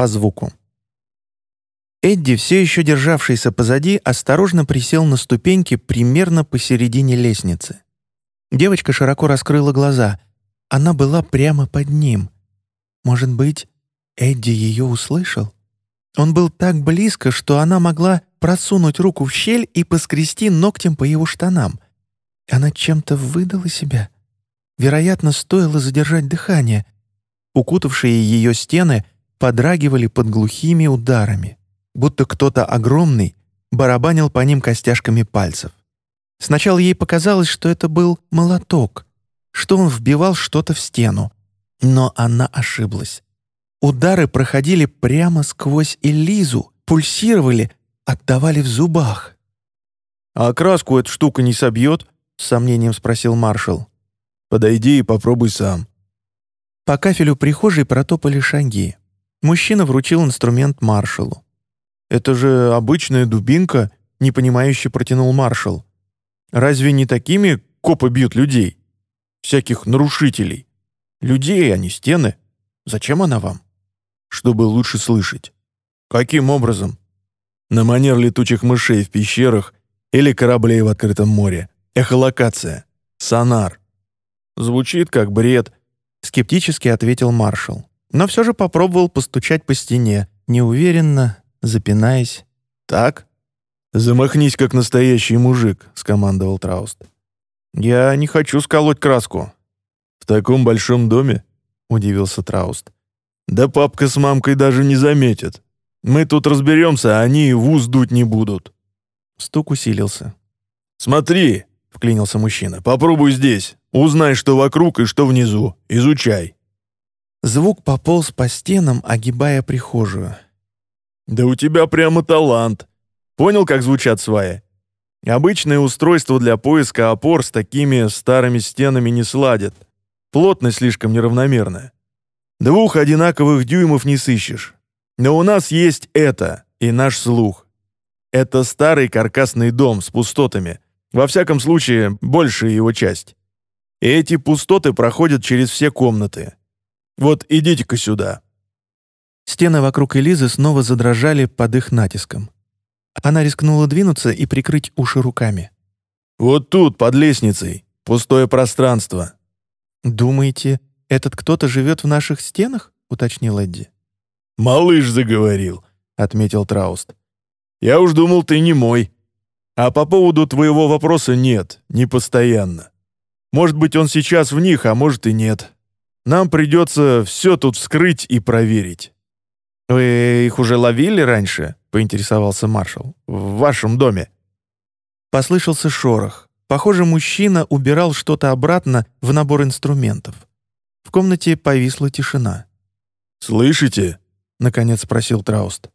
по звуку. Эдди, все еще державшийся позади, осторожно присел на ступеньки примерно посередине лестницы. Девочка широко раскрыла глаза. Она была прямо под ним. Может быть, Эдди ее услышал? Он был так близко, что она могла просунуть руку в щель и поскрести ногтем по его штанам. Она чем-то выдала себя. Вероятно, стоило задержать дыхание. Укутавшие ее стены подрагивали под глухими ударами, будто кто-то огромный барабанил по ним костяшками пальцев. Сначала ей показалось, что это был молоток, что он вбивал что-то в стену. Но она ошиблась. Удары проходили прямо сквозь Элизу, пульсировали, отдавали в зубах. «А краску эта штука не собьет?» — с сомнением спросил маршал. «Подойди и попробуй сам». По кафелю прихожей протопали шаги. Мужчина вручил инструмент маршалу. «Это же обычная дубинка», — непонимающе протянул маршал. «Разве не такими копы бьют людей? Всяких нарушителей. Людей, а не стены. Зачем она вам?» чтобы лучше слышать. Каким образом? На манер летучих мышей в пещерах или кораблей в открытом море. Эхолокация. Сонар. Звучит как бред, скептически ответил маршал. Но все же попробовал постучать по стене, неуверенно, запинаясь. «Так?» «Замахнись, как настоящий мужик», — скомандовал Трауст. «Я не хочу сколоть краску». «В таком большом доме?» — удивился Трауст. Да папка с мамкой даже не заметят. Мы тут разберемся, а они в ус дуть не будут». Стук усилился. «Смотри», — вклинился мужчина, — «попробуй здесь. Узнай, что вокруг и что внизу. Изучай». Звук пополз по стенам, огибая прихожую. «Да у тебя прямо талант. Понял, как звучат сваи? Обычное устройство для поиска опор с такими старыми стенами не сладят. Плотность слишком неравномерная. Двух одинаковых дюймов не сыщешь. Но у нас есть это и наш слух. Это старый каркасный дом с пустотами. Во всяком случае, большая его часть. И эти пустоты проходят через все комнаты. Вот идите-ка сюда». Стены вокруг Элизы снова задрожали под их натиском. Она рискнула двинуться и прикрыть уши руками. «Вот тут, под лестницей, пустое пространство». «Думаете, «Этот кто-то живет в наших стенах?» — уточнил Эдди. «Малыш заговорил», — отметил Трауст. «Я уж думал, ты не мой. А по поводу твоего вопроса нет, не постоянно. Может быть, он сейчас в них, а может и нет. Нам придется все тут вскрыть и проверить». «Вы их уже ловили раньше?» — поинтересовался маршал. «В вашем доме?» Послышался шорох. Похоже, мужчина убирал что-то обратно в набор инструментов. В комнате повисла тишина. «Слышите?» — наконец спросил Трауст.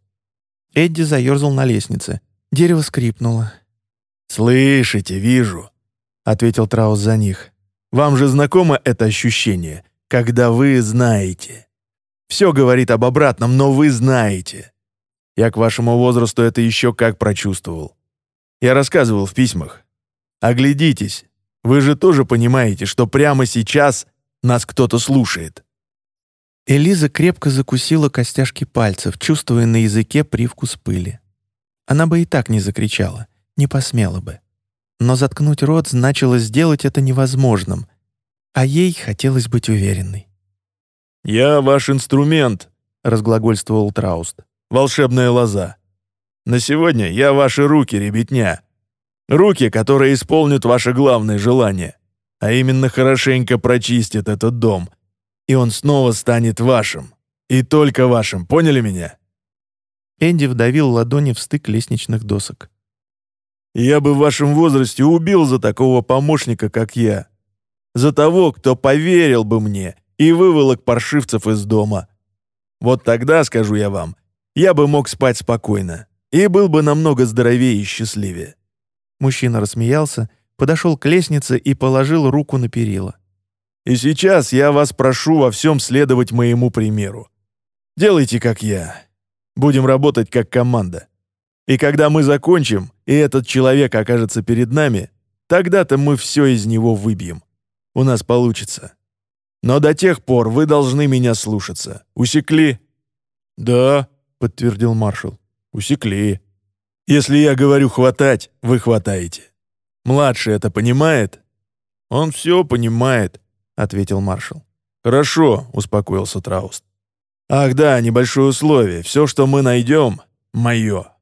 Эдди заерзал на лестнице. Дерево скрипнуло. «Слышите, вижу», — ответил Трауст за них. «Вам же знакомо это ощущение, когда вы знаете. Все говорит об обратном, но вы знаете. Я к вашему возрасту это еще как прочувствовал. Я рассказывал в письмах. Оглядитесь, вы же тоже понимаете, что прямо сейчас нас кто-то слушает». Элиза крепко закусила костяшки пальцев, чувствуя на языке привкус пыли. Она бы и так не закричала, не посмела бы. Но заткнуть рот значило сделать это невозможным, а ей хотелось быть уверенной. «Я ваш инструмент», — разглагольствовал Трауст. «Волшебная лоза. На сегодня я ваши руки, ребятня. Руки, которые исполнят ваше главное желание а именно хорошенько прочистит этот дом, и он снова станет вашим. И только вашим, поняли меня?» Энди вдавил ладони в стык лестничных досок. «Я бы в вашем возрасте убил за такого помощника, как я. За того, кто поверил бы мне и выволок паршивцев из дома. Вот тогда, скажу я вам, я бы мог спать спокойно и был бы намного здоровее и счастливее». Мужчина рассмеялся, подошел к лестнице и положил руку на перила. «И сейчас я вас прошу во всем следовать моему примеру. Делайте, как я. Будем работать как команда. И когда мы закончим, и этот человек окажется перед нами, тогда-то мы все из него выбьем. У нас получится. Но до тех пор вы должны меня слушаться. Усекли?» «Да», — подтвердил маршал, — «усекли. Если я говорю хватать, вы хватаете. Младший это понимает?» «Он все понимает», — ответил маршал. «Хорошо», — успокоился Трауст. «Ах да, небольшое условие. Все, что мы найдем, мое».